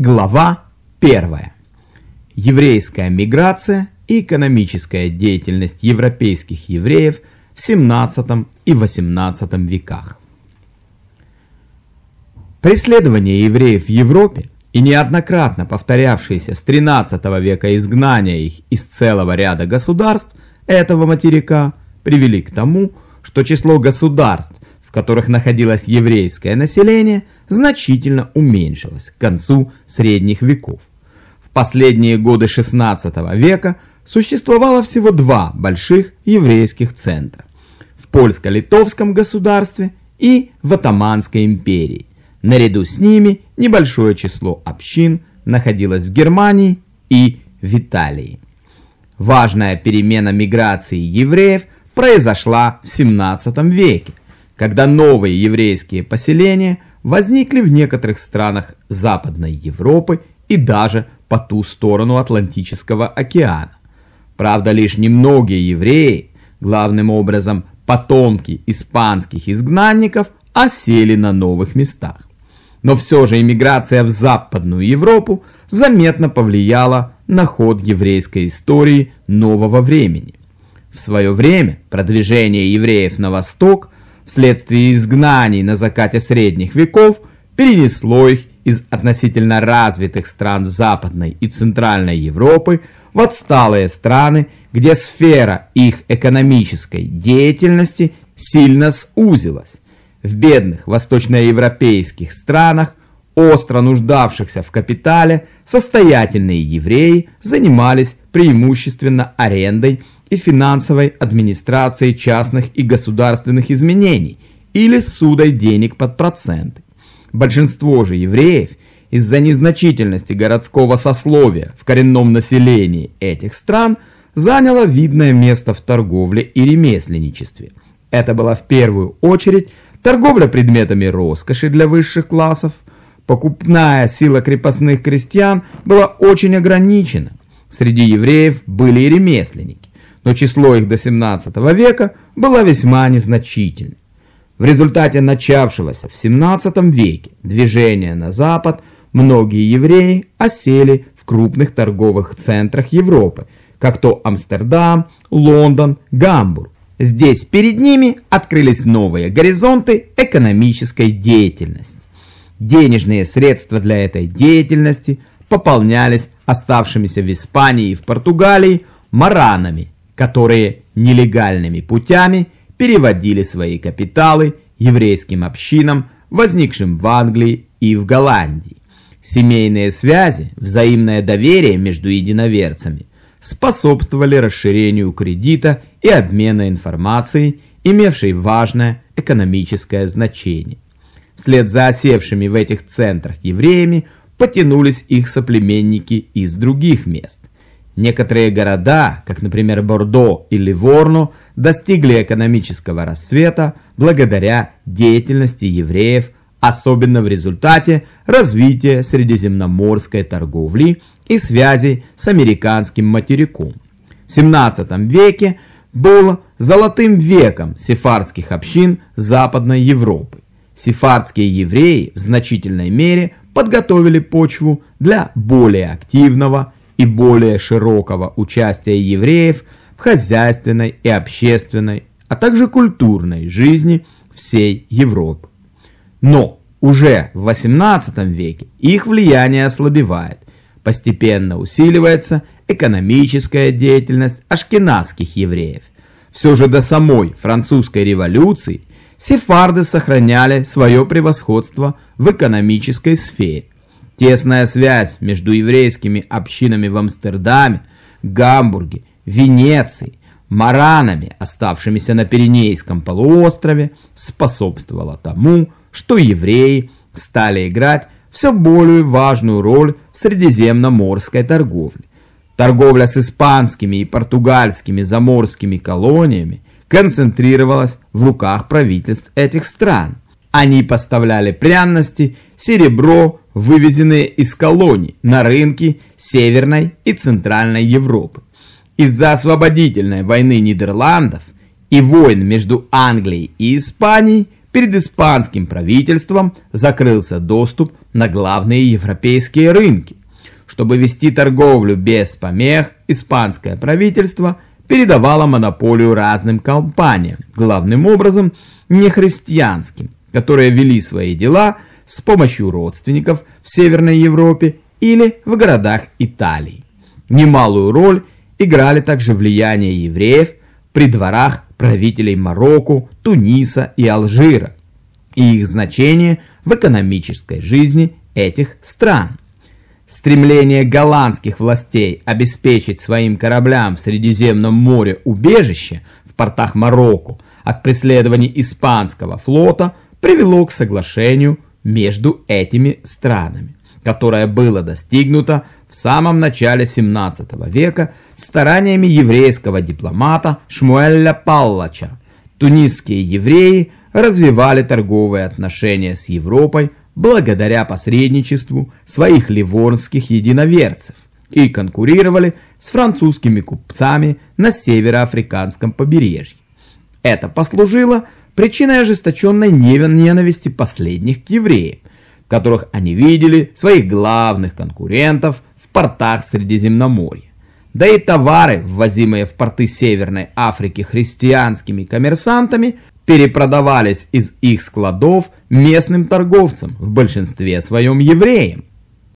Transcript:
Глава 1. Еврейская миграция и экономическая деятельность европейских евреев в 17 и 18 веках. Преследование евреев в Европе и неоднократно повторявшееся с 13 века изгнание их из целого ряда государств этого материка привели к тому, что число государств, в которых находилось еврейское население, значительно уменьшилось к концу средних веков. В последние годы XVI века существовало всего два больших еврейских центра – в польско-литовском государстве и в Атаманской империи. Наряду с ними небольшое число общин находилось в Германии и в Италии. Важная перемена миграции евреев произошла в XVII веке, когда новые еврейские поселения возникли в некоторых странах Западной Европы и даже по ту сторону Атлантического океана. Правда, лишь немногие евреи, главным образом потомки испанских изгнанников, осели на новых местах. Но все же иммиграция в Западную Европу заметно повлияла на ход еврейской истории нового времени. В свое время продвижение евреев на восток – вследствие изгнаний на закате средних веков перенесло их из относительно развитых стран Западной и Центральной Европы в отсталые страны, где сфера их экономической деятельности сильно сузилась. В бедных восточноевропейских странах, остро нуждавшихся в капитале, состоятельные евреи занимались преимущественно арендой и финансовой администрацией частных и государственных изменений или судой денег под проценты. Большинство же евреев из-за незначительности городского сословия в коренном населении этих стран заняло видное место в торговле и ремесленничестве. Это была в первую очередь торговля предметами роскоши для высших классов. Покупная сила крепостных крестьян была очень ограничена. Среди евреев были и ремесленники но число их до 17 века было весьма незначительным. В результате начавшегося в 17 веке движения на запад многие евреи осели в крупных торговых центрах Европы, как то Амстердам, Лондон, Гамбург. Здесь перед ними открылись новые горизонты экономической деятельности. Денежные средства для этой деятельности пополнялись оставшимися в Испании и в Португалии маранами, которые нелегальными путями переводили свои капиталы еврейским общинам, возникшим в Англии и в Голландии. Семейные связи, взаимное доверие между единоверцами способствовали расширению кредита и обмена информацией, имевшей важное экономическое значение. Вслед за осевшими в этих центрах евреями потянулись их соплеменники из других мест. Некоторые города, как, например, Бордо или Ворну, достигли экономического рассвета благодаря деятельности евреев, особенно в результате развития средиземноморской торговли и связи с американским материком. В 17 веке был золотым веком сефардских общин Западной Европы. Сефардские евреи в значительной мере подготовили почву для более активного и более широкого участия евреев в хозяйственной и общественной, а также культурной жизни всей Европы. Но уже в XVIII веке их влияние ослабевает, постепенно усиливается экономическая деятельность ашкеназских евреев. Все же до самой французской революции сефарды сохраняли свое превосходство в экономической сфере. Тесная связь между еврейскими общинами в Амстердаме, Гамбурге, Венеции, маранами, оставшимися на Пиренейском полуострове, способствовала тому, что евреи стали играть все более важную роль в средиземноморской торговле. Торговля с испанскими и португальскими заморскими колониями концентрировалась в руках правительств этих стран. Они поставляли пряности, серебро, вывезенные из колоний на рынки Северной и Центральной Европы. Из-за освободительной войны Нидерландов и войн между Англией и Испанией перед испанским правительством закрылся доступ на главные европейские рынки. Чтобы вести торговлю без помех, испанское правительство передавало монополию разным компаниям, главным образом нехристианским, которые вели свои дела с помощью родственников в Северной Европе или в городах Италии. Немалую роль играли также влияние евреев при дворах правителей Марокко, Туниса и Алжира и их значение в экономической жизни этих стран. Стремление голландских властей обеспечить своим кораблям в Средиземном море убежище в портах Марокко от преследований испанского флота привело к соглашению между этими странами, которое было достигнуто в самом начале 17 века стараниями еврейского дипломата Шмуэля Паллача. Тунисские евреи развивали торговые отношения с Европой благодаря посредничеству своих ливорнских единоверцев и конкурировали с французскими купцами на североафриканском побережье. Это послужило причиной ожесточенной ненависти последних к евреям, которых они видели своих главных конкурентов в портах Средиземноморья. Да и товары, ввозимые в порты Северной Африки христианскими коммерсантами, перепродавались из их складов местным торговцам, в большинстве своем евреям.